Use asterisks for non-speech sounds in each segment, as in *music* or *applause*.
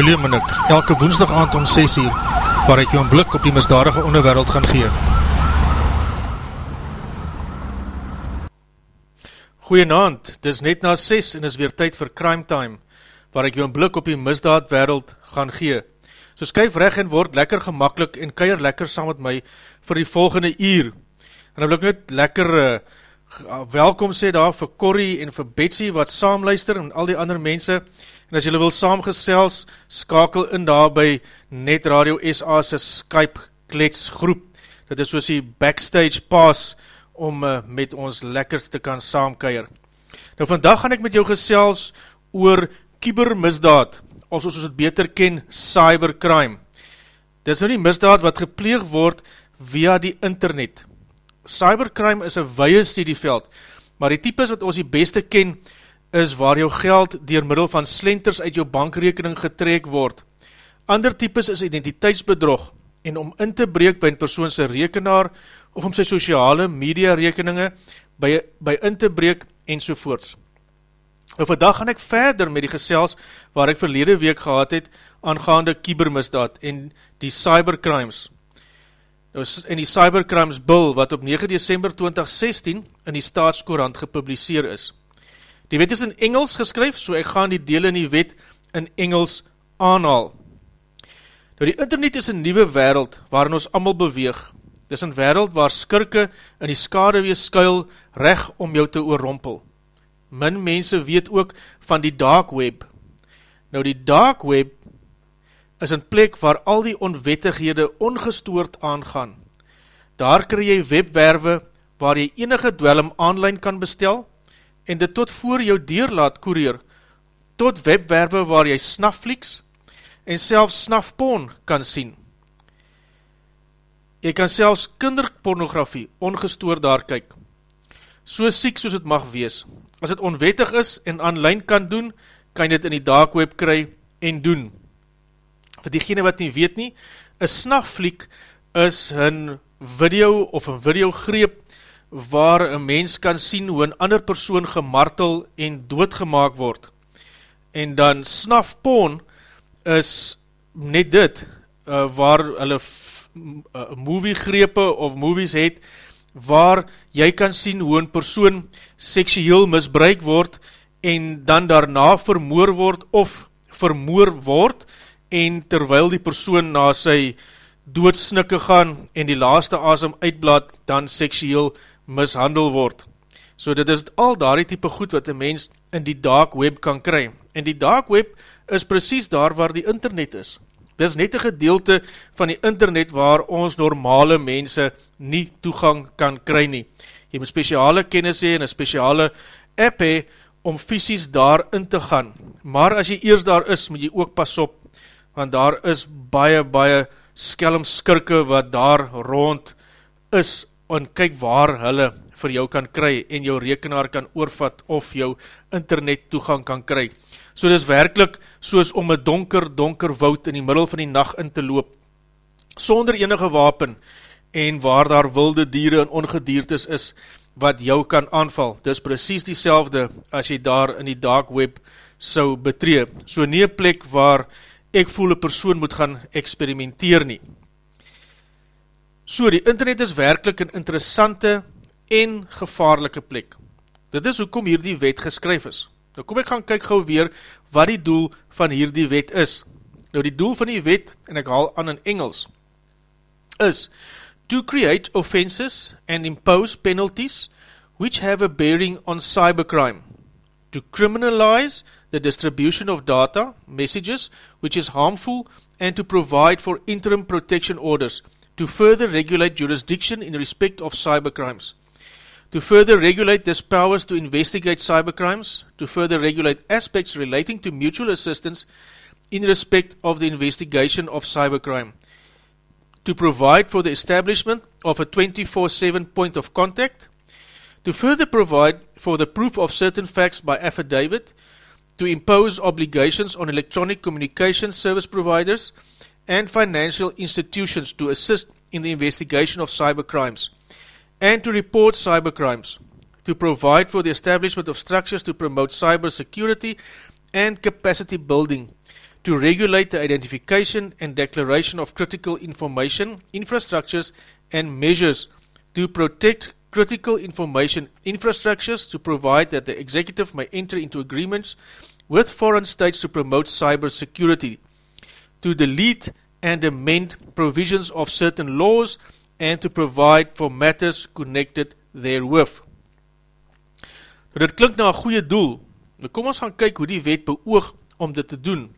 William en ek, elke woensdag aand om 6 uur, waar ek jou een blik op die misdadige onderwereld gaan gee. Goeienaand, dit is net na 6 en is weer tyd vir Crime Time, waar ek jou een blik op die misdaadwereld gaan gee. So skuif reg en word lekker gemakkelijk en keier lekker saam met my vir die volgende uur. En dan wil ek net lekker uh, welkom sê daar vir Corrie en vir Betsy wat saamluister en al die ander mense. En as julle wil saamgesels, skakel in daar by Net Radio SA's Skype kletsgroep. Dit is soos die backstage pass om uh, met ons lekker te kan saamkeier. Nou vandag gaan ek met jou gesels oor kybermisdaad, of soos ons het beter ken, cybercrime. Dit is nou die misdaad wat gepleeg word via die internet. Cybercrime is een weie studieveld, maar die types wat ons die beste ken, is waar jou geld dier middel van slenters uit jou bankrekening getrek word. Ander types is identiteitsbedrog, en om in te breek by een persoonse rekenaar, of om sy sociale media rekeninge by, by in te breek, en sovoorts. Nou vandag gaan ek verder met die gesels waar ek verlede week gehad het aangaande kiebermisdaad en die cybercrimes. Nou, en die cybercrimes bill wat op 9 december 2016 in die staatskorant gepubliseer is. Die wet is in Engels geskryf, so ek gaan die deel in die wet in Engels aanhaal. Nou die internet is een nieuwe wereld waarin ons allemaal beweeg. Dit is een wereld waar skirke in die skadewees skuil reg om jou te oorrompel min mense weet ook van die dark web. Nou die dark web is een plek waar al die onwettighede ongestoord aangaan. Daar kry jy webwerwe waar jy enige dwellum online kan bestel en dit tot voor jou deur laat koerier, tot webwerwe waar jy snafflieks en selfs snafpoon kan sien. Jy kan selfs kinderpornografie ongestoord daar kyk. So siek soos het mag wees, As het onwettig is en online kan doen, kan jy dit in die darkweb kry en doen. Voor diegene wat nie weet nie, een snafvliek is een video of een videogreep waar een mens kan sien hoe een ander persoon gemartel en doodgemaak word. En dan snafpoon is net dit, uh, waar hulle uh, moviegrepe of movies het, waar jy kan sien hoe een persoon seksueel misbruik word en dan daarna vermoor word of vermoor word en terwyl die persoon na sy doodsnikke gaan en die laaste asem uitblad dan seksueel mishandel word. So dit is al daar die type goed wat een mens in die dark web kan kry. En die dark web is precies daar waar die internet is. Dit is net een gedeelte van die internet waar ons normale mense nie toegang kan kry nie. Jy moet speciale kennis hee en een speciale app hee om fysisk daar in te gaan. Maar as jy eers daar is, moet jy ook pas op, want daar is baie, baie skelmskirke wat daar rond is en kyk waar hulle vir jou kan kry en jou rekenaar kan oorvat of jou internet toegang kan kry. So dit is werkelijk soos om een donker, donker woud in die middel van die nacht in te loop, sonder enige wapen, en waar daar wilde dieren en ongediertes is, wat jou kan aanval. Dit is precies die selfde as jy daar in die dark web sou betree. So nie plek waar ek voel een persoon moet gaan experimenteer nie. So die internet is werkelijk een interessante en gevaarlike plek. Dit is hoekom hier die wet geskryf is. Nou kom ek gaan kyk gauw weer wat die doel van hier die wet is. Nou die doel van die wet, en ek haal aan in Engels, is to create offenses and impose penalties which have a bearing on cybercrime, to criminalize the distribution of data, messages, which is harmful, and to provide for interim protection orders, to further regulate jurisdiction in respect of cybercrimes to further regulate this powers to investigate cybercrimes, to further regulate aspects relating to mutual assistance in respect of the investigation of cybercrime, to provide for the establishment of a 24-7 point of contact, to further provide for the proof of certain facts by affidavit, to impose obligations on electronic communication service providers and financial institutions to assist in the investigation of cybercrimes, and to report cybercrimes, to provide for the establishment of structures to promote cyber security and capacity building, to regulate the identification and declaration of critical information, infrastructures and measures to protect critical information infrastructures to provide that the executive may enter into agreements with foreign states to promote cyber security, to delete and amend provisions of certain laws and to provide for matters connected therewith. Nou, dit klink na een goeie doel. Nou kom ons gaan kyk hoe die wet beoog om dit te doen.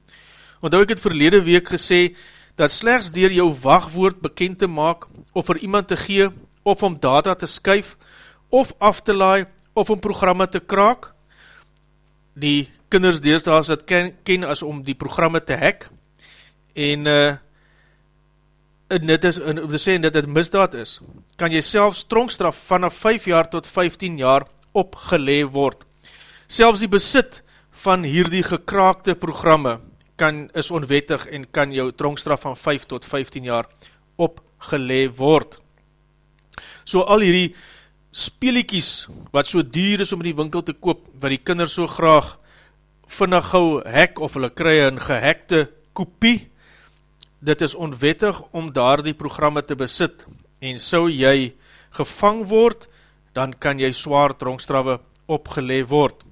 Want ek het verlede week gesê, dat slechts dier jou wachtwoord bekend te maak, of vir iemand te gee, of om data te skuif, of af te laai, of om programme te kraak, die kinders deesdaas dat ken, ken as om die programme te hek, en uh, en dit is, en om te sê, en dit misdaad is, kan jy self strongstraf vanaf 5 jaar tot 15 jaar opgelee word. Selfs die besit van hierdie gekraakte programme kan, is onwettig en kan jou tronkstraf van 5 tot 15 jaar opgelee word. So al hierdie speeliekies wat so duur is om in die winkel te koop, wat die kinders so graag vinnig gauw hek of hulle kry een gehekte kopie, dit is onwettig om daar die programme te besit en so jy gevang word, dan kan jy zwaar tronkstrawe opgelee word.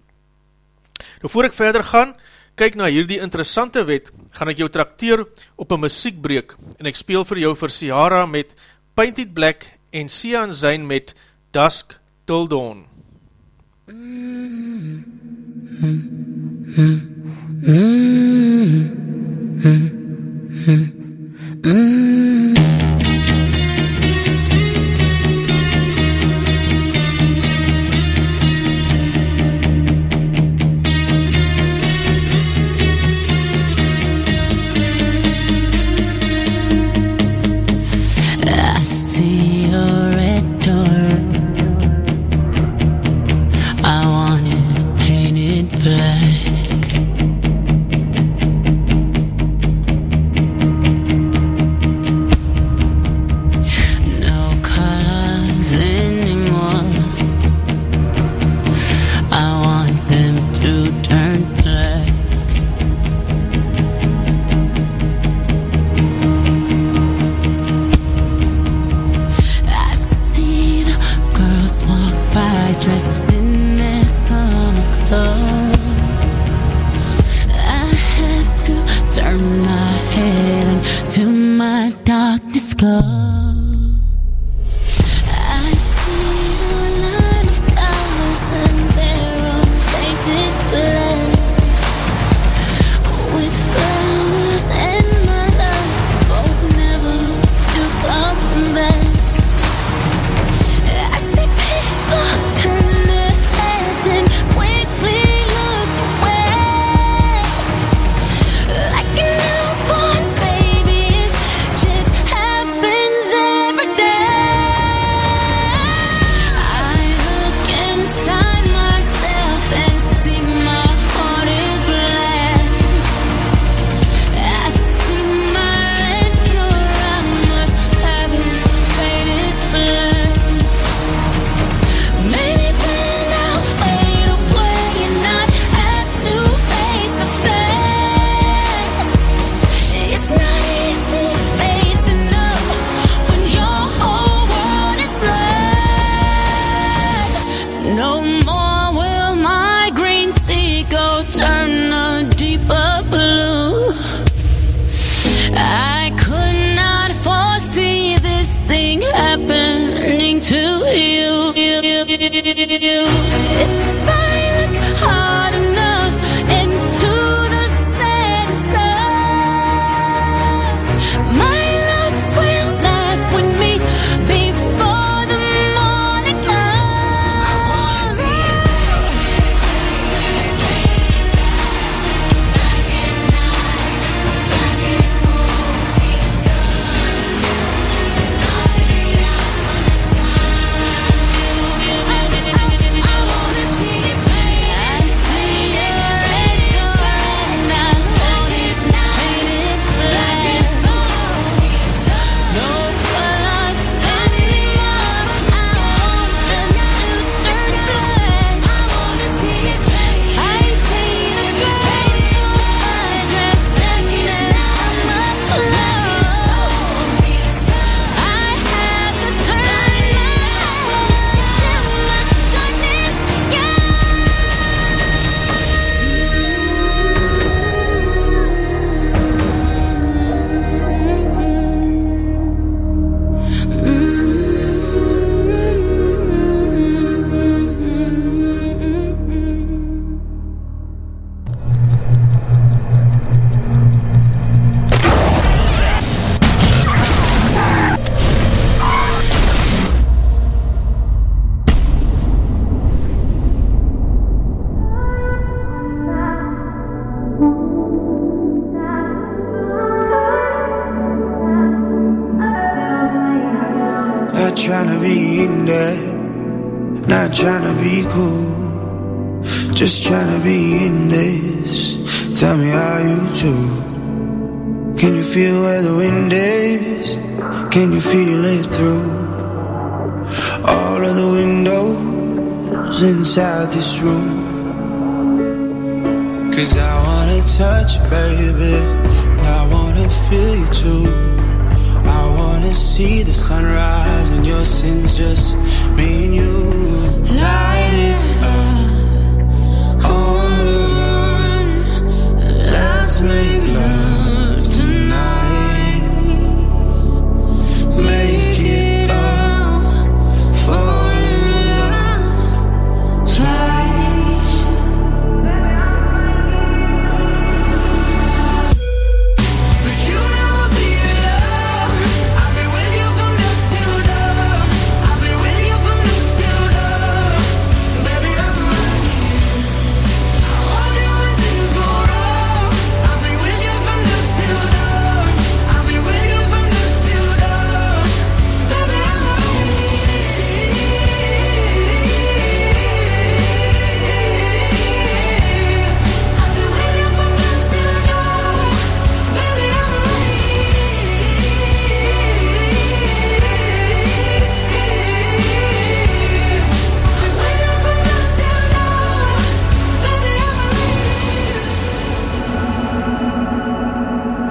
Nou voor ek verder gaan, kyk na hierdie interessante wet, gaan ek jou trakteer op een muziekbreek en ek speel vir jou vir Ciara met Painted Black en Sian Zayn met Dusk Till Dawn. Mm -hmm. Mm -hmm. Mm.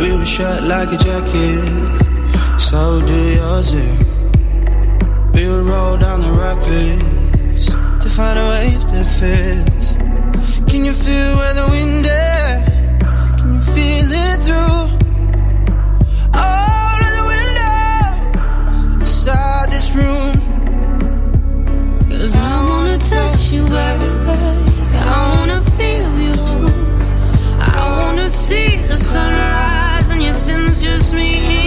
We were shot like a jacket, so do yours. Eh? We would roll down the rapids to find a wave that fits. Can you feel where the wind is? Can you feel it through? All of the windows inside this room. Cause I wanna touch you everywhere. I wanna feel you too. I wanna see the sunrise me in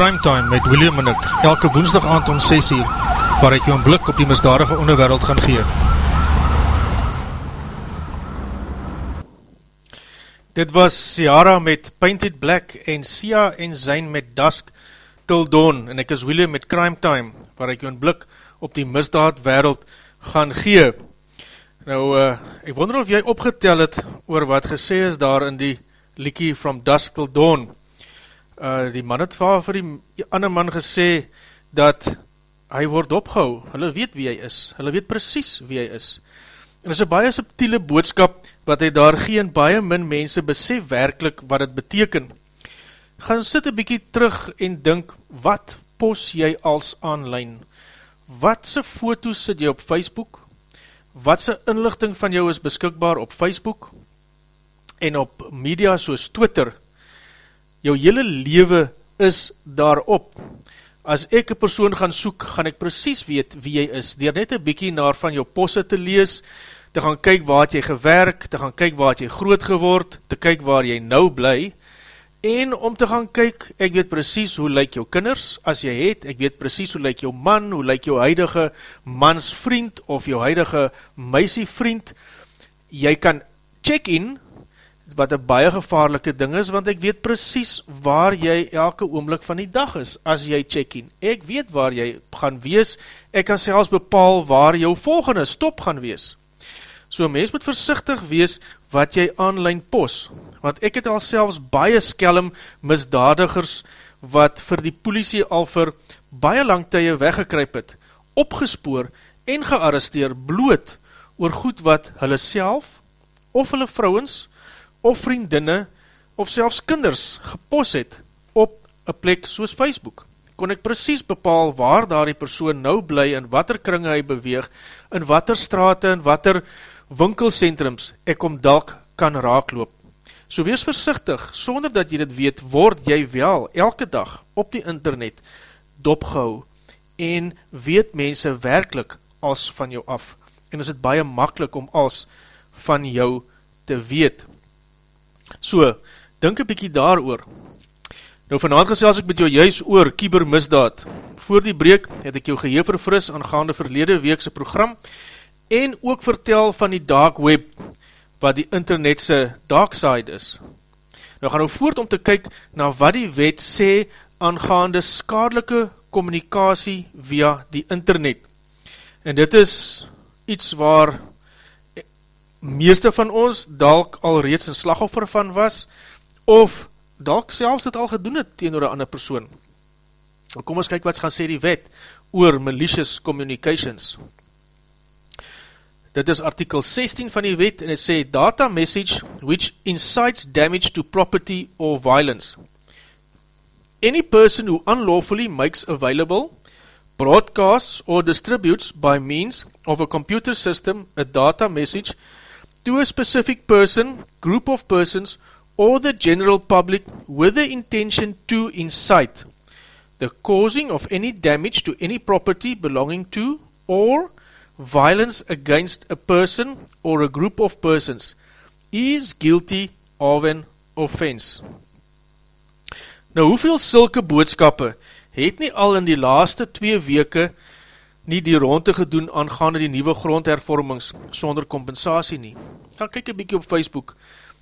Crime Time met William en ek, elke woensdag aand om 6 uur, waar ek jou een blik op die misdadige onderwereld gaan gee. Dit was Ciara met Painted Black en Sia en Zayn met Dusk Till Dawn en ek is William met Crime Time, waar ek jou een blik op die misdaad wereld gaan gee. Nou, uh, ek wonder of jy opgetel het oor wat gesê is daar in die liekie From Dusk Till Dawn uh, die man het vir die ander man gesê, dat hy word opgehou, hulle weet wie hy is, hulle weet precies wie hy is, en is een baie subtiele boodskap, wat hy daar gee, en baie min mense besef werkelijk wat het beteken, gaan sit een bykie terug en dink, wat pos jy als online, wat sy foto's sit jy op Facebook, wat sy inlichting van jou is beskikbaar op Facebook, en op media soos Twitter, jou hele lewe is daarop. As ek een persoon gaan soek, gaan ek precies weet wie jy is, dier net een bykie naar van jou posse te lees, te gaan kyk waar het jy gewerk, te gaan kyk waar het jy groot geword, te kyk waar jy nou bly, en om te gaan kyk, ek weet precies hoe lyk jou kinders, as jy het, ek weet precies hoe lyk jou man, hoe lyk jou huidige mansvriend, of jou huidige meisievriend, jy kan check in, wat een baie gevaarlike ding is, want ek weet precies waar jy elke oomlik van die dag is, as jy check-in. Ek weet waar jy gaan wees, ek kan selfs bepaal waar jou volgende stop gaan wees. So mens moet versichtig wees wat jy online pos, want ek het al selfs baie skelm misdadigers wat vir die politie al vir baie lang tye weggekryp het, opgespoor en gearresteer bloot oor goed wat hulle self of hulle vrouwens of vriendinne of selfs kinders gepos het op een plek soos Facebook. Kon ek precies bepaal waar daar die persoon nou bly en wat er kringe hy beweeg, in wat er straat en wat er winkelcentrums ek om dalk kan raakloop. So wees versichtig, sonder dat jy dit weet, word jy wel elke dag op die internet dopgehou en weet mense werkelijk als van jou af. En is het baie makkelijk om als van jou te weet. So, denk een bykie daar oor. Nou vanavond gesels ek met jou juist oor kiebermisdaad. Voor die breek het ek jou geheel verfris aangaande verlede weekse program en ook vertel van die dark web wat die internetse dark side is. Nou gaan nou voort om te kyk na wat die wet sê aangaande skadelike communicatie via die internet. En dit is iets waar meeste van ons dalk al reeds een slagoffer van was, of dalk selfs dit al gedoen het tegen een ander persoon. Kom ons kyk wat gaan sê die wet oor malicious communications. Dit is artikel 16 van die wet en het sê data message which incites damage to property or violence. Any person who unlawfully makes available, broadcasts or distributes by means of a computer system a data message to a specific person, group of persons, or the general public with the intention to incite the causing of any damage to any property belonging to or violence against a person or a group of persons is guilty of an offense. Nou, hoeveel sulke boodskappe het nie al in die laaste twee weke nie die ronde gedoen aangaande die nieuwe grondhervormings sonder compensatie nie. Ga kyk een bykie op Facebook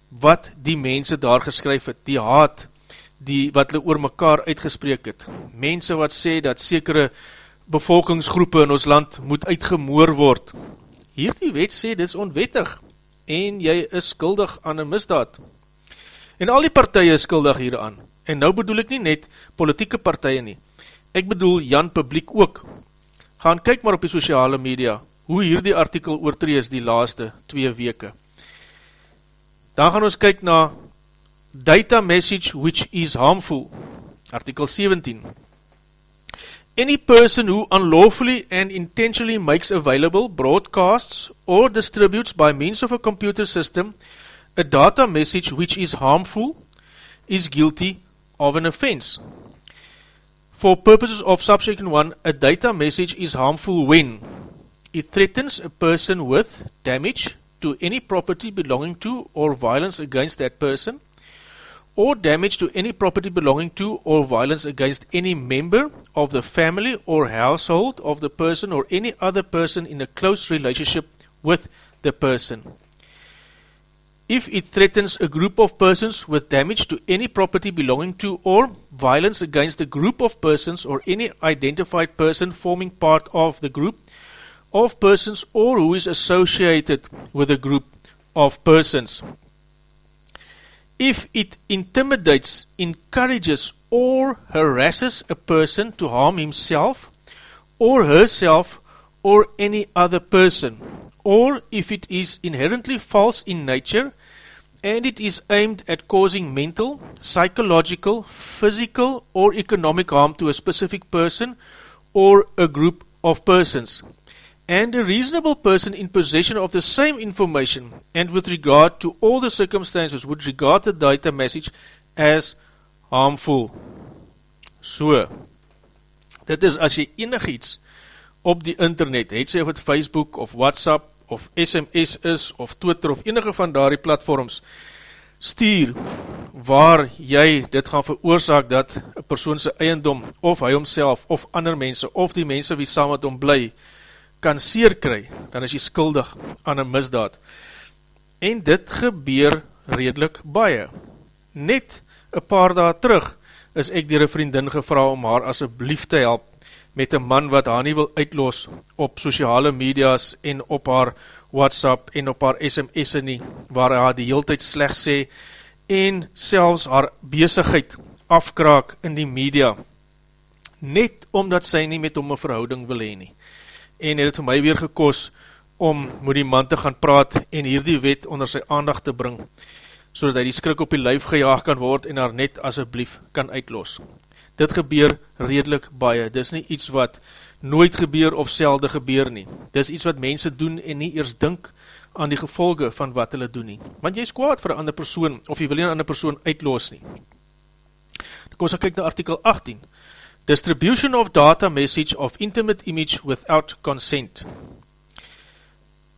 wat die mense daar geskryf het, die haat die, wat hulle oor mekaar uitgespreek het. Mense wat sê dat sekere bevolkingsgroepen in ons land moet uitgemoor word. Hier die wet sê dit is onwettig en jy is skuldig aan een misdaad. En al die partije is skuldig hieraan. En nou bedoel ek nie net politieke partije nie. Ek bedoel Jan Publiek ook, gaan kyk maar op die sociale media, hoe hier die artikel oortree is die laaste twee weke. Dan gaan ons kyk na data message which is harmful, artikel 17. Any person who unlawfully and intentionally makes available, broadcasts or distributes by means of a computer system a data message which is harmful is guilty of an offense. For purposes of subsection 1, a data message is harmful when it threatens a person with damage to any property belonging to or violence against that person, or damage to any property belonging to or violence against any member of the family or household of the person or any other person in a close relationship with the person. If it threatens a group of persons with damage to any property belonging to or violence against a group of persons or any identified person forming part of the group of persons or who is associated with a group of persons. If it intimidates, encourages or harasses a person to harm himself or herself or any other person, or if it is inherently false in nature and it is aimed at causing mental, psychological, physical or economic harm to a specific person or a group of persons, and a reasonable person in possession of the same information and with regard to all the circumstances would regard the data message as harmful. So, dit is as jy enig iets op die internet, het sê of het Facebook of WhatsApp of SMS is, of Twitter, of enige van daardie platforms, stuur, waar jy dit gaan veroorzaak, dat een persoonse eiendom, of hy homself, of ander mense, of die mense wie saam met hom bly, kan seer kry, dan is jy skuldig aan een misdaad. En dit gebeur redelijk baie. Net een paar daad terug, is ek dier een vriendin gevra om haar asjeblief te help, met een man wat haar nie wil uitloos op sociale media's en op haar WhatsApp en op haar SMS'e nie, waar haar die heel tyd slecht sê en selfs haar bezigheid afkraak in die media, net omdat sy nie met hom een verhouding wil heen nie. En het het vir my weer gekos om met die man te gaan praat en hierdie wet onder sy aandacht te bring, so hy die skrik op die lijf gejaag kan word en haar net asjeblief kan uitloos dit gebeur redelijk baie, dit is nie iets wat nooit gebeur of selde gebeur nie, dit is iets wat mense doen en nie eers dink aan die gevolge van wat hulle doen nie, want jy is kwaad vir een ander persoon, of jy wil nie een ander persoon uitloos nie. Kom ons kyk na artikel 18, Distribution of data message of intimate image without consent.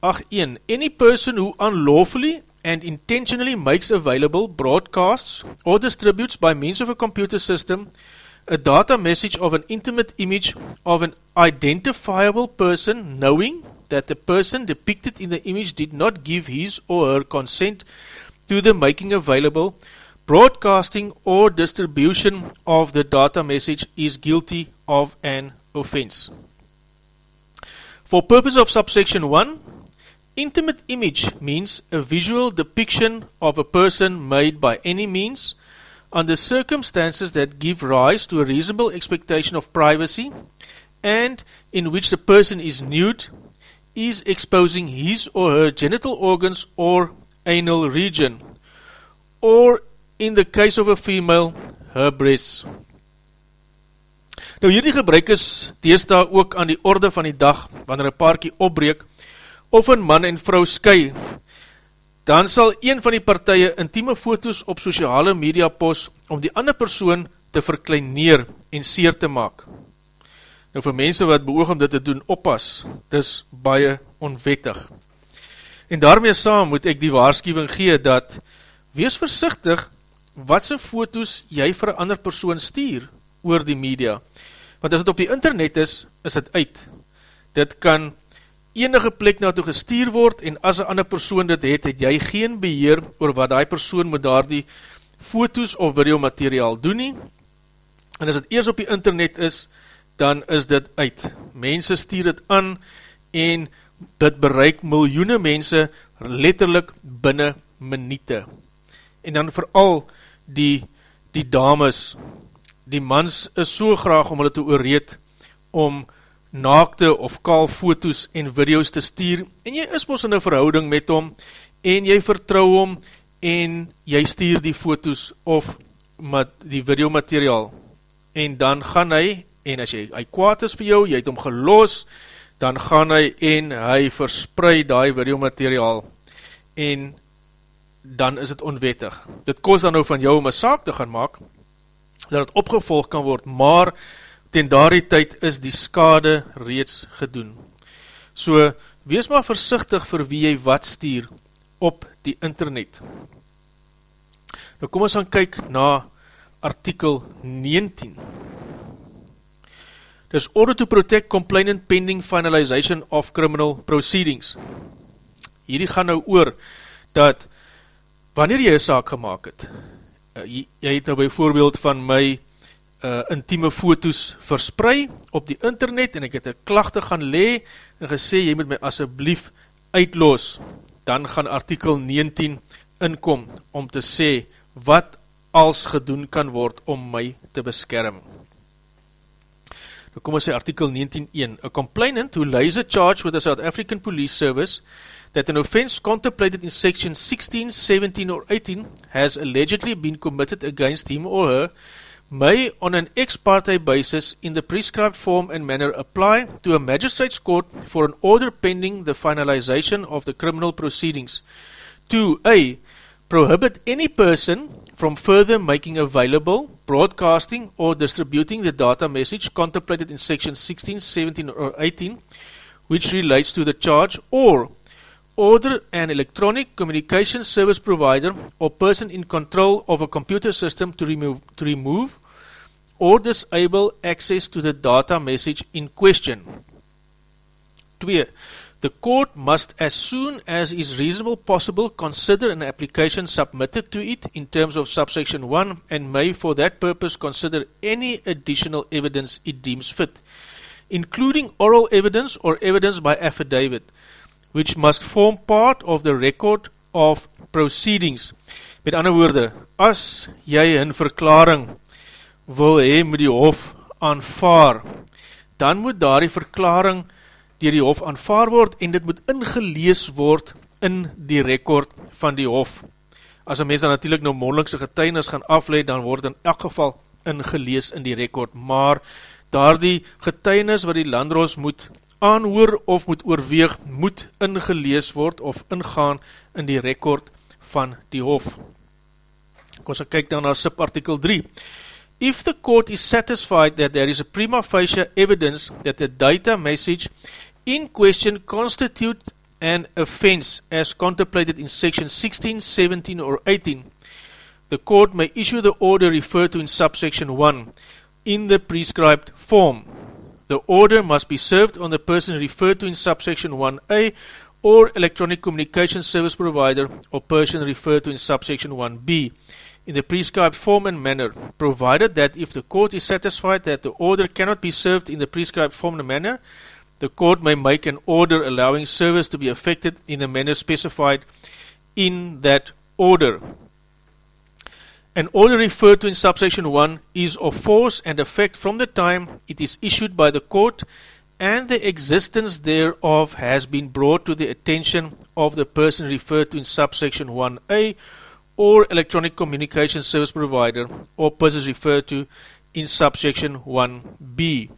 8.1 Any person who unlawfully and intentionally makes available broadcasts or distributes by means of a computer system a data message of an intimate image of an identifiable person knowing that the person depicted in the image did not give his or her consent to the making available, broadcasting or distribution of the data message is guilty of an offense. For purpose of subsection 1, intimate image means a visual depiction of a person made by any means, under circumstances that give rise to a reasonable expectation of privacy and in which the person is nude, is exposing his or her genital organs or anal region, or in the case of a female, her breasts. Nou hierdie gebruik is deesda ook aan die orde van die dag, wanneer een paarkie opbreek, of een man en vrou sky, dan sal een van die partije intieme foto's op sociale media post om die ander persoon te verkleineer en seer te maak. Nou vir mense wat beoog om dit te doen oppas, dis baie onwettig. En daarmee saam moet ek die waarschuwing gee dat wees versichtig wat sy foto's jy vir ander persoon stuur oor die media. Want as het op die internet is, is het uit. Dit kan enige plek na toe gestuur word en as een ander persoon dit het, het jy geen beheer oor wat die persoon moet daar die foto's of videomateriaal doen nie. En as het eers op die internet is, dan is dit uit. Mense stuur dit aan en dit bereik miljoene mense letterlik binnen minute. En dan vooral die, die dames, die mans is so graag om hulle te oorreed om naakte of kaal foto's en video's te stuur, en jy is mos in een verhouding met hom, en jy vertrouw hom, en jy stuur die foto's of met die videomateriaal, en dan gaan hy, en as jy, hy kwaad is vir jou, jy het hom gelos, dan gaan hy en hy verspreid die videomateriaal, en dan is het onwettig. Dit kost dan nou van jou om een saak te gaan maak, dat het opgevolg kan word, maar ten daardie tyd is die skade reeds gedoen. So, wees maar versichtig vir wie jy wat stuur op die internet. Nou kom ons gaan kyk na artikel 19. Dis order to protect complainant pending finalization of criminal proceedings. Hierdie gaan nou oor dat wanneer jy een saak gemaakt het, uh, jy, jy het nou by voorbeeld van my uh, intieme foto's versprei op die internet en ek het een klachte gaan le en gesê jy moet my asseblief uitloos, dan gaan artikel 19 inkom om te sê wat als gedoen kan word om my te beskerm. Nou kom ons sê artikel 19.1 A complainant who lays a charge with the South African Police Service that an offence contemplated in section 16, 17 or 18 has allegedly been committed against him or her may on an ex parte basis in the prescribed form and manner apply to a magistrate's court for an order pending the finalization of the criminal proceedings to A. Prohibit any person from further making available, broadcasting or distributing the data message contemplated in section 16, 17 or 18 which relates to the charge or order an electronic communication service provider or person in control of a computer system to remove, to remove or disable access to the data message in question. 2. The court must as soon as is reasonable possible consider an application submitted to it in terms of subsection 1 and may for that purpose consider any additional evidence it deems fit, including oral evidence or evidence by affidavit, which must form part of the record of proceedings. Met ander woorde, as jy een verklaring wil hee met die hof aanvaar, dan moet daar die verklaring dier die hof aanvaar word en dit moet ingelees word in die rekord van die hof. As een mens dan natuurlijk nou mondelingse getuinis gaan afleid, dan word in elk geval ingelees in die rekord, maar daar die getuinis wat die landroos moet aanhoor of moet oorweeg, moet ingelees word of ingaan in die rekord van die hof. Kom ons kyk dan na subartikel 3. If the court is satisfied that there is a prima facie evidence that the data message in question constitute an offence as contemplated in section 16, 17 or 18, the court may issue the order referred to in subsection 1 in the prescribed form. The order must be served on the person referred to in subsection 1a or electronic communication service provider or person referred to in subsection 1b in the prescribed form and manner, provided that if the court is satisfied that the order cannot be served in the prescribed form and manner, the court may make an order allowing service to be effected in the manner specified in that order. An order referred to in subsection 1 is of force and effect from the time it is issued by the court and the existence thereof has been brought to the attention of the person referred to in subsection 1a or electronic communication service provider or persons referred to in subsection 1b.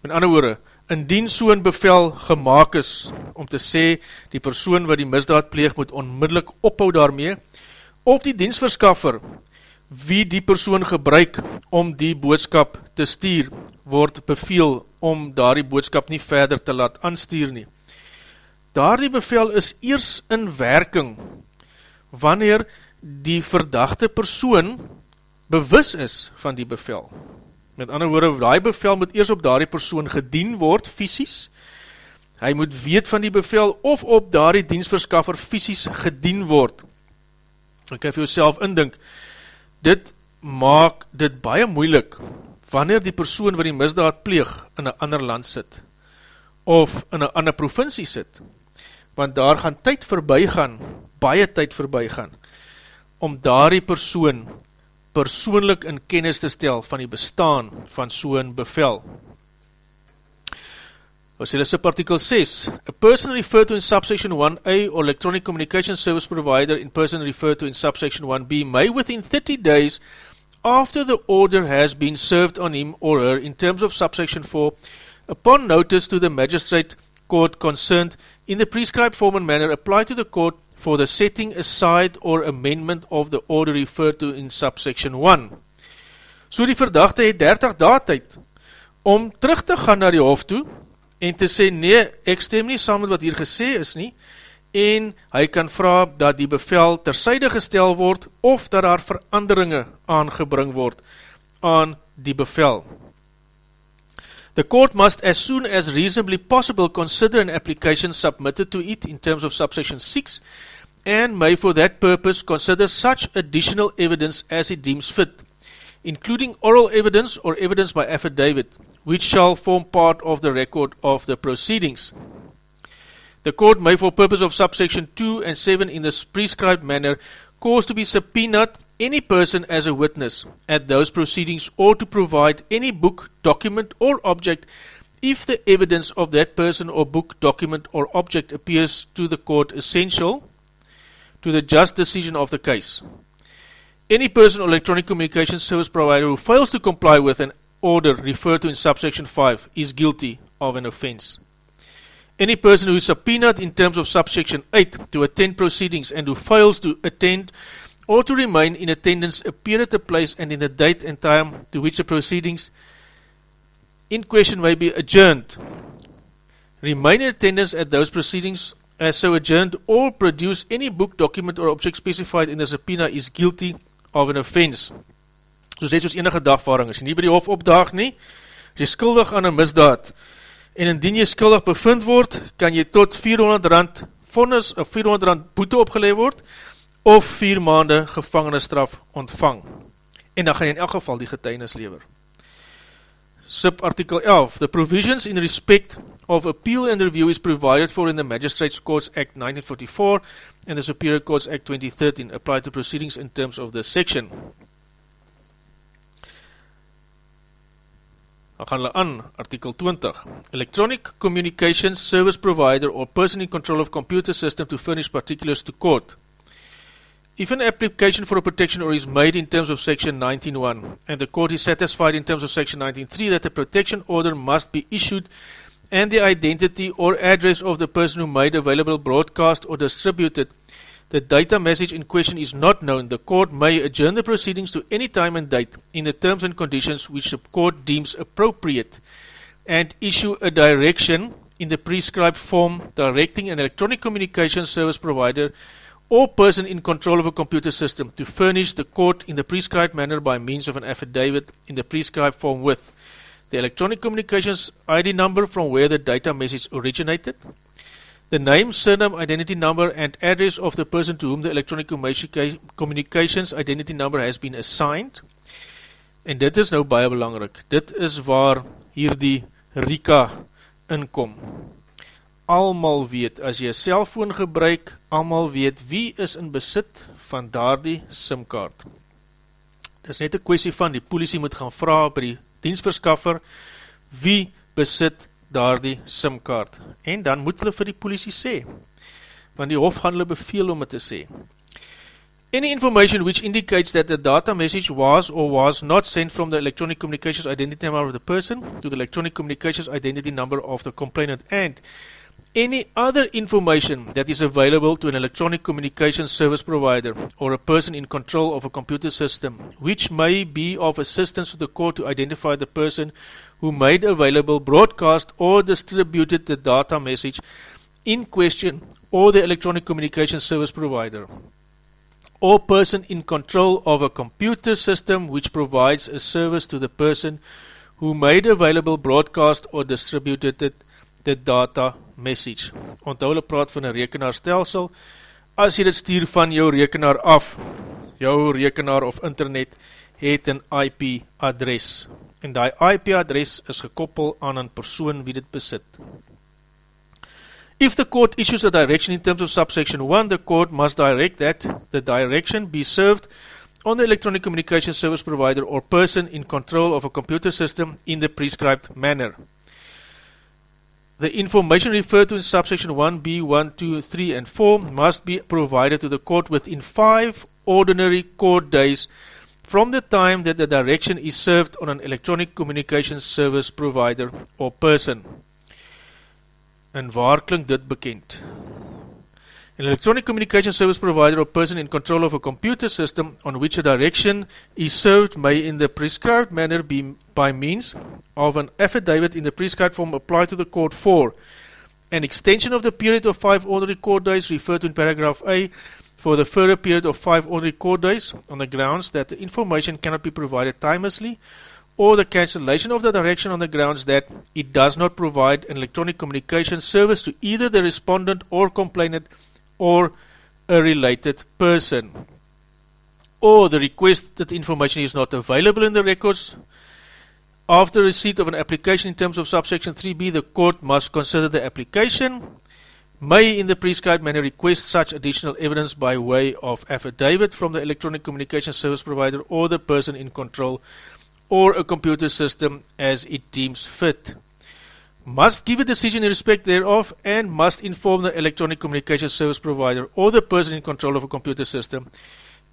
Met ander woorde, indien so'n bevel gemaakt is om te sê die persoon wat die misdaad pleeg moet onmiddellik ophou daarmee, of die diensverskaffer wie die persoon gebruik om die boodskap te stuur, word beveel om daar die boodskap nie verder te laat aanstuur nie. Daar die bevel is eers in werking, wanneer die verdachte persoon bewus is van die bevel. Met ander woorde, die bevel moet eers op daar die persoon gedien word, fysisk, hy moet weet van die bevel, of op daar die dienstverskaffer fysisk gedien word. Ek kan vir jouself indink, dit maak dit baie moeilik wanneer die persoon wat die misdaad pleeg in een ander land sit of in een ander provincie sit want daar gaan tyd voorbij gaan baie tyd voorbij gaan om daar die persoon persoonlik in kennis te stel van die bestaan van so'n bevel Was hulle subartikel 6. A person referred to in subsection 1A or electronic communication service provider in person referred to in subsection 1B may within 30 days after the order has been served on him or her in terms of subsection 4 upon notice to the magistrate court concerned in the prescribed form and manner apply to the court for the setting aside or amendment of the order referred to in subsection 1. So die verdachte het 30 daad tyd om terug te gaan na die hof toe en te sê, nee, ek stem nie saam met wat hier gesê is nie, en hy kan vraag dat die bevel tersyde gestel word of dat daar veranderinge aangebring word aan die bevel. The court must as soon as reasonably possible consider an application submitted to it in terms of subsection 6 and may for that purpose consider such additional evidence as it deems fit, including oral evidence or evidence by affidavit, which shall form part of the record of the proceedings. The court may for purpose of subsection 2 and 7 in the prescribed manner cause to be subpoenaed any person as a witness at those proceedings or to provide any book, document or object if the evidence of that person or book, document or object appears to the court essential to the just decision of the case. Any person or electronic communication service provider who fails to comply with an order referred to in subsection 5 is guilty of an offence. Any person who is subpoenaed in terms of subsection 8 to attend proceedings and who fails to attend or to remain in attendance appear at the place and in the date and time to which the proceedings in question may be adjourned. Remain in attendance at those proceedings as so adjourned or produce any book, document or object specified in the subpoena is guilty of an offence. Soos dit soos enige dagvaring, as jy nie by die hof opdaag nie, as jy skuldig aan een misdaad, en indien jy skuldig bevind word, kan jy tot 400 rand vonnis, of 400 rand boete opgeleid word, of 4 maande gevangenisstraf ontvang. En dan gaan jy in elk geval die getuinis lever. Subartikel 11. The provisions in respect of appeal and review is provided for in the Magistrates Courts Act 1944 and the Superior Courts Act 2013 apply to proceedings in terms of this section. Dan gaan hulle aan, artikel 20. Electronic Communications Service Provider or person in control of computer system to furnish particulars to court. If an application for a protection order is made in terms of section 19.1 and the court is satisfied in terms of section 19.3 that the protection order must be issued and the identity or address of the person who made available broadcast or distributed the data message in question is not known, the court may adjourn the proceedings to any time and date in the terms and conditions which the court deems appropriate and issue a direction in the prescribed form directing an electronic communication service provider or person in control of a computer system to furnish the court in the prescribed manner by means of an affidavit in the prescribed form with the electronic communications ID number from where the data message originated, the name, surname, identity number and address of the person to whom the electronic communications identity number has been assigned. En dit is nou baie belangrik. Dit is waar hier die RICA inkom almal weet, as jy een cellfoon gebruik, almal weet wie is in besit van daar die simkaart. Dit is net een kwestie van die politie moet gaan vraag by die dienstverskaffer wie besit daar die simkaart. En dan moet hulle vir die politie sê, want die hof gaan hulle beveel om het te sê. Any information which indicates that the data message was or was not sent from the electronic communications identity number of the person to the electronic communications identity number of the complainant and any other information that is available to an electronic communication service provider or a person in control of a computer system, which may be of assistance to the court to identify the person who made available, broadcast, or distributed the data message in question or the electronic communication service provider or person in control of a computer system which provides a service to the person who made available, broadcast, or distributed it the data message. Onthou hulle praat van een rekenaarstelsel, as jy dit stuur van jou rekenaar af, jou rekenaar of internet het een IP adres, en die IP adres is gekoppel aan een persoon wie dit besit. If the court issues a direction in terms of subsection 1, the court must direct that the direction be served on the electronic communication service provider or person in control of a computer system in the prescribed manner. The information referred to in subsection 1b, 1, 2, 3 and 4 must be provided to the court within 5 ordinary court days from the time that the direction is served on an electronic communications service provider or person. En waar klink dit bekend? An electronic communication service provider or person in control of a computer system on which a direction is served may in the prescribed manner be by means of an affidavit in the prescribed form apply to the court for an extension of the period of five ordinary court days referred to in paragraph A for the further period of five ordinary court days on the grounds that the information cannot be provided timelessly or the cancellation of the direction on the grounds that it does not provide an electronic communication service to either the respondent or complainant or a related person. Or the request that information is not available in the records. After receipt of an application in terms of subsection 3b the court must consider the application. May in the prescribed manner request such additional evidence by way of affidavit from the electronic communication service provider or the person in control or a computer system as it deems fit. Must give a decision in respect thereof and must inform the electronic communication service provider or the person in control of a computer system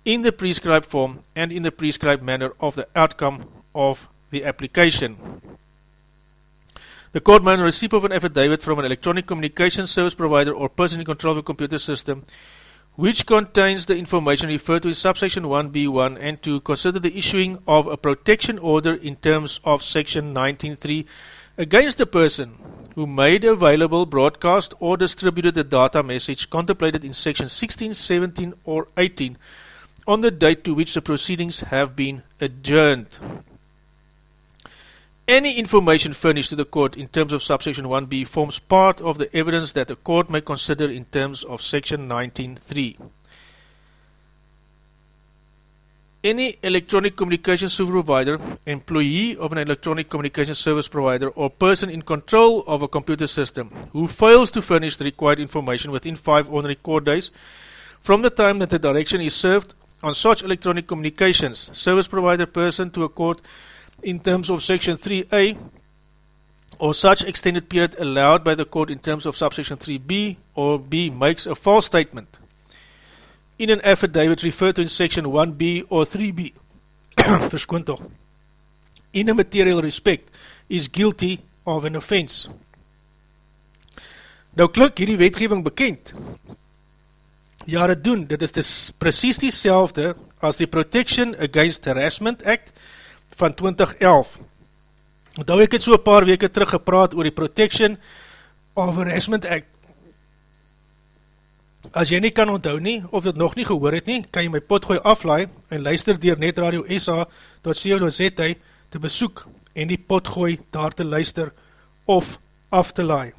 in the prescribed form and in the prescribed manner of the outcome of the application. The court may receive of an affidavit from an electronic communication service provider or person in control of a computer system which contains the information referred to in subsection 1b1 and to consider the issuing of a protection order in terms of section 19.3 against the person who made available, broadcast or distributed the data message contemplated in section 16, 17 or 18 on the date to which the proceedings have been adjourned. Any information furnished to the court in terms of subsection 1b forms part of the evidence that the court may consider in terms of section 19.3. Any electronic communication service provider, employee of an electronic communication service provider, or person in control of a computer system who fails to furnish the required information within five ordinary court days from the time that the direction is served on such electronic communications, service provider person to a court in terms of section 3a or such extended period allowed by the court in terms of subsection 3b or b makes a false statement in an affidavit referred to in section 1b or 3b *coughs* verskoon toch in a material respect is guilty of an offense. Nou klink hierdie wetgeving bekend. Ja het doen, dit is dis precies die selfde as die Protection Against Harassment Act van 2011. Nou ek het so paar weke terug gepraat oor die Protection of Harassment Act. As jy nie kan onthou nie, of dit nog nie gehoor het nie, kan jy my potgooi aflaai en luister dier netradio.sa.co.za te besoek en die potgooi daar te luister of af te laai.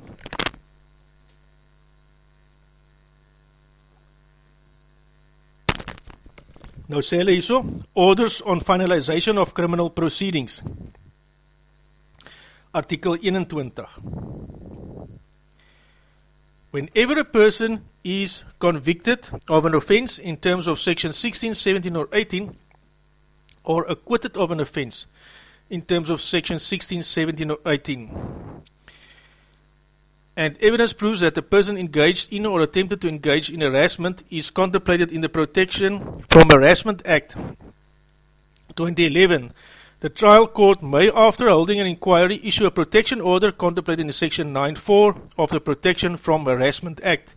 Nou sê hulle hierso, Orders on Finalization of Criminal Proceedings. Artikel 21. Whenever a person is convicted of an offense in terms of section 16, 17 or 18, or acquitted of an offense in terms of section 16, 17 or 18, and evidence proves that the person engaged in or attempted to engage in harassment is contemplated in the Protection from Harassment Act 2011. The trial court may, after holding an inquiry, issue a protection order contemplated in Section 9.4 of the Protection from Harassment Act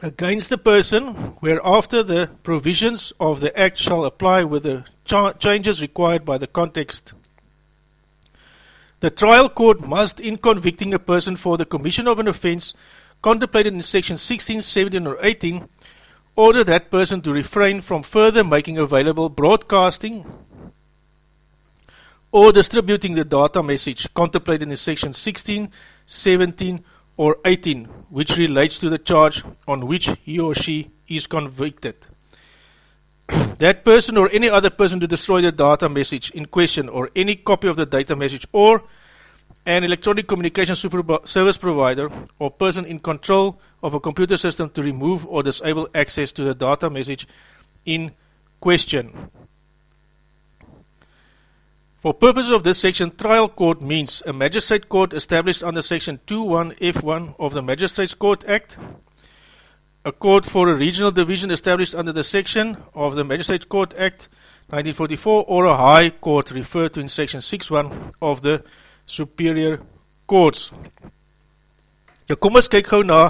against the person, whereafter the provisions of the Act shall apply with the changes required by the context. The trial court must, in convicting a person for the commission of an offence contemplated in section 16, 17 or 18, order that person to refrain from further making available broadcasting or distributing the data message contemplated in section 16, 17 or 18, which relates to the charge on which he or she is convicted. *clears throat* that person or any other person to destroy the data message in question or any copy of the data message or an electronic communication service provider or person in control of a computer system to remove or disable access to the data message in question. For purposes of this section, trial court means a magistrate court established under section 21F1 of the Magistrates Court Act a court for a regional division established under the section of the Magistrates Court Act 1944 or a high court referred to in section 6.1 of the Superior Courts. Ja, kom ons kyk gauw na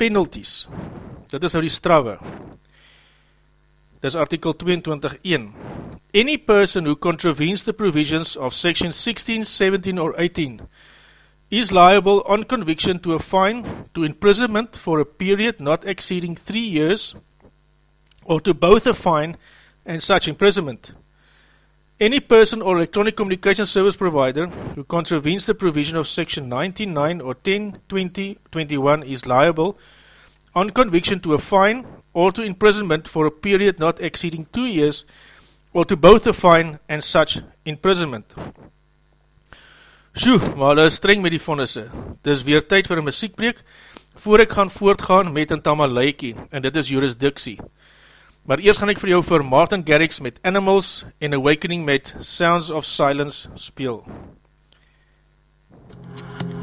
penalties. Dit is nou die straffe. Dit is artikel 22.1 Any person who contravenes the provisions of section 16, 17 or 18 is liable on conviction to a fine, to imprisonment for a period not exceeding three years, or to both a fine and such imprisonment. Any person or electronic communication service provider who contravenes the provision of section 99 or 10, 20, 21 is liable on conviction to a fine or to imprisonment for a period not exceeding two years or to both a fine and such imprisonment. Sjoe, maar hulle is streng met die vonnisse. Dis weer tyd vir een muziekbreek, voor ek gaan voortgaan met een tamalaikie, en dit is jurisdiksie. Maar eers gaan ek vir jou vir Martin Garrix met Animals en Awakening met Sounds of Silence speel. Darkness,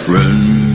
friend.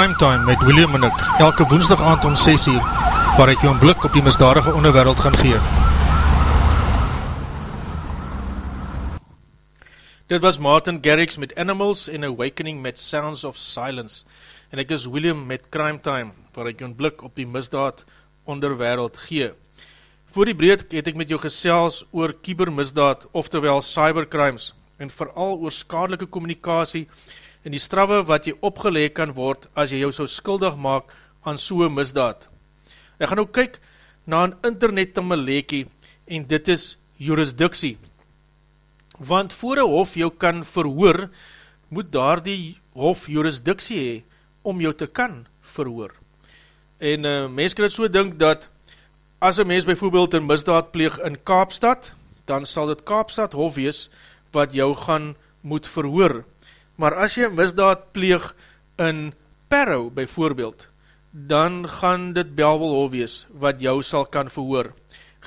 Crime Time met William en ek, elke woensdag aand om 6 uur, waar ek jou een blik op die misdadige onderwereld gaan gee. Dit was Martin Garrix met Animals en Awakening met Sounds of Silence. En ek is William met Crime Time, waar ek jou een blik op die misdaad onderwereld gee. Voor die breed het ek met jou gesels oor kybermisdaad, oftewel cybercrimes, en vooral oor skadelike communicatie die straffe wat jy opgeleek kan word as jy jou so skuldig maak aan soe misdaad. Ek gaan nou kyk na een internet tamelekie en dit is jurisdiksie. Want voor een hof jou kan verhoor, moet daar die hof jurisdiksie hee om jou te kan verhoor. En uh, mens kan het so dink dat as een mens bijvoorbeeld een misdaad pleeg in Kaapstad, dan sal dit Kaapstad hof wees wat jou gaan moet verhoor. Maar as jy misdaad pleeg in Parow, byvoorbeeld, dan gaan dit Belwelhof wees, wat jou sal kan verhoor.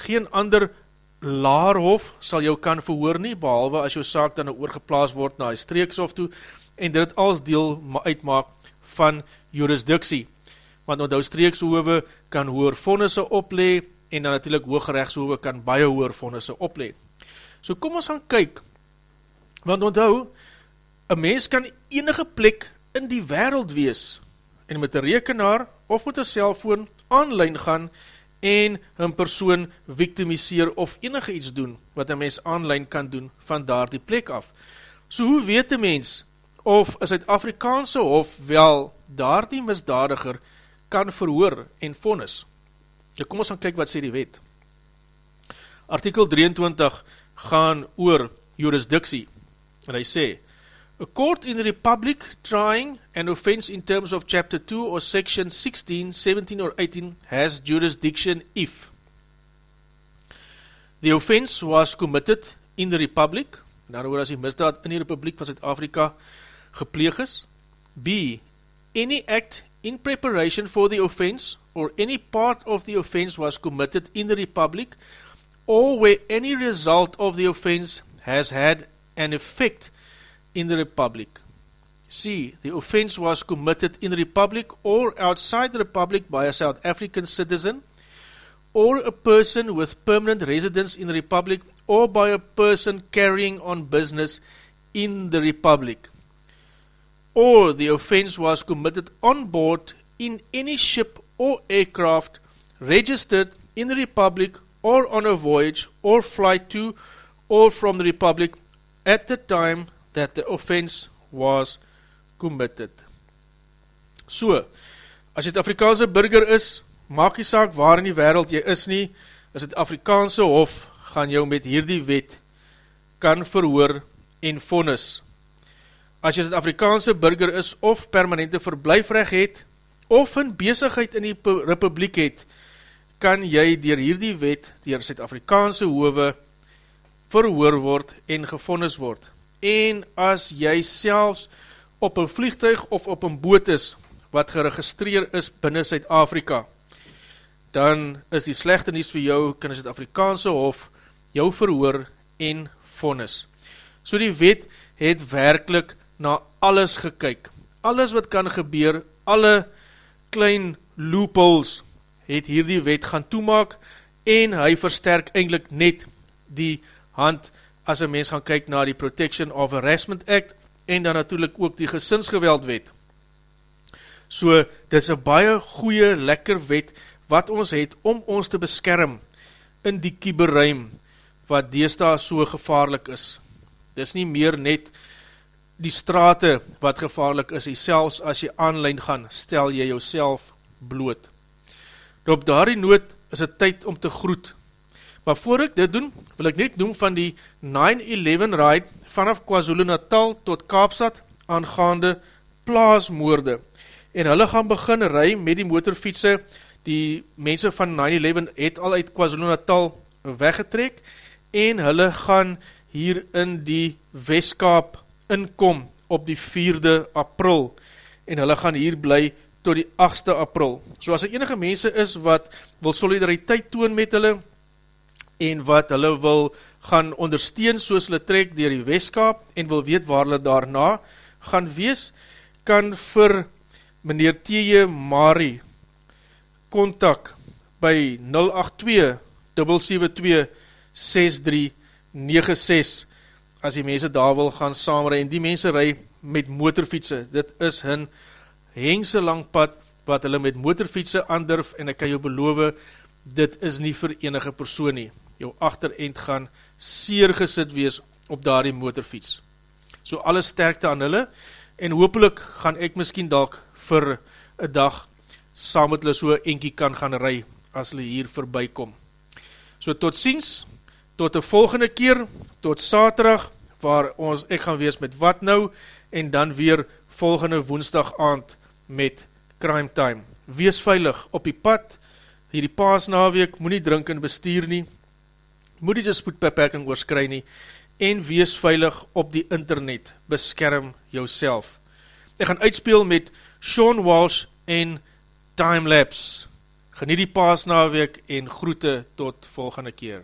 Geen ander laarhof sal jou kan verhoor nie, behalwe as jou saak dan oorgeplaas word na die streekshof toe, en dit als deel uitmaak van jurisdiksie. Want onthou streekshove kan hoer vonnisse oplee, en dan natuurlijk hooggerechtshove kan baie hoer vonnisse oplee. So kom ons gaan kyk, want onthou, een mens kan enige plek in die wereld wees, en met een rekenaar of met een cellfoon online gaan, en een persoon victimiseer of enige iets doen, wat een mens online kan doen van daar die plek af. So hoe weet een mens, of een Zuid-Afrikaanse hof wel daar die misdadiger kan verhoor en vonnis? Nou kom ons gaan kyk wat sê die wet. Artikel 23 gaan oor jurisdiksie, en hy sê, A court in the Republic trying an offence in terms of Chapter 2 or Section 16, 17 or 18 has jurisdiction if the offence was committed in the Republic, in other words, as misdaad in die Republiek van Zuid-Afrika gepleeg is, B. Any act in preparation for the offence or any part of the offence was committed in the Republic or where any result of the offence has had an effect in the Republic. C. The offence was committed in the Republic or outside the Republic by a South African citizen, or a person with permanent residence in the Republic or by a person carrying on business in the Republic. Or the offence was committed on board in any ship or aircraft registered in the Republic or on a voyage or flight to or from the Republic at the time that the offence was committed. So, as jy het Afrikaanse burger is, maak die saak waar in die wereld jy is nie, as het Afrikaanse hof gaan jou met hierdie wet kan verhoor en vonnis. As jy het Afrikaanse burger is of permanente verblijfrecht het, of een bezigheid in die republiek het, kan jy dier hierdie wet, dier Suid-Afrikaanse hove, verhoor word en gevonnis word. En as jy selfs op een vliegtuig of op een boot is, wat geregistreer is binnen Suid-Afrika, dan is die slechte nies vir jou, kan die Suid-Afrikaanse hof jou verhoor en vonnis. So die wet het werkelijk na alles gekyk. Alles wat kan gebeur, alle klein loopholes het hierdie wet gaan toemaak en hy versterk eindelijk net die hand as een mens gaan kyk na die Protection of Harassment Act en dan natuurlijk ook die gesinsgeweldwet. So, dit is een baie goeie, lekker wet wat ons het om ons te beskerm in die kieberruim wat deesda so gevaarlik is. Dit is nie meer net die strate wat gevaarlik is, en selfs as jy online gaan, stel jy jouself bloot. Nou op daardie noot is het tyd om te groet. Maar voor ek dit doen, wil ek net noem van die 9-11 ride vanaf KwaZulu Natal tot Kaapstad aangaande plaasmoorde. En hulle gaan begin ry met die motorfietse, die mense van 9-11 het al uit KwaZulu Natal weggetrek, en hulle gaan hier in die Westkaap inkom op die 4de april en hulle gaan hier bly tot die 8ste april. So as er enige mense is wat wil solidariteit toon met hulle en wat hulle wil gaan ondersteun soos hulle trek dier die Westkaap en wil weet waar hulle daarna gaan wees, kan vir meneer T.J. Marie kontak by 082 772 6396 as die mense daar wil gaan saamrij, en die mense rij met motorfietse, dit is hun hengse lang pad, wat hulle met motorfietse aandurf, en ek kan jou beloof, dit is nie vir enige persoon nie, jou achterend gaan seer gesit wees op daar die motorfiets. So alle sterkte aan hulle, en hoopelik gaan ek miskien dalk vir een dag saam met hulle so enkie kan gaan rij, as hulle hier voorbij kom. So tot ziens, tot die volgende keer, tot saterdag, waar ons, ek gaan wees met wat nou, en dan weer volgende woensdag aand met crime time. Wees veilig op die pad, hierdie paasnaweek, moet nie drink en bestuur nie, moet nie die spoedbeperking oorskry nie, en wees veilig op die internet, beskerm jouself. Ek gaan uitspeel met Sean Walsh en Timelapse. Geniet die paasnaweek en groete tot volgende keer.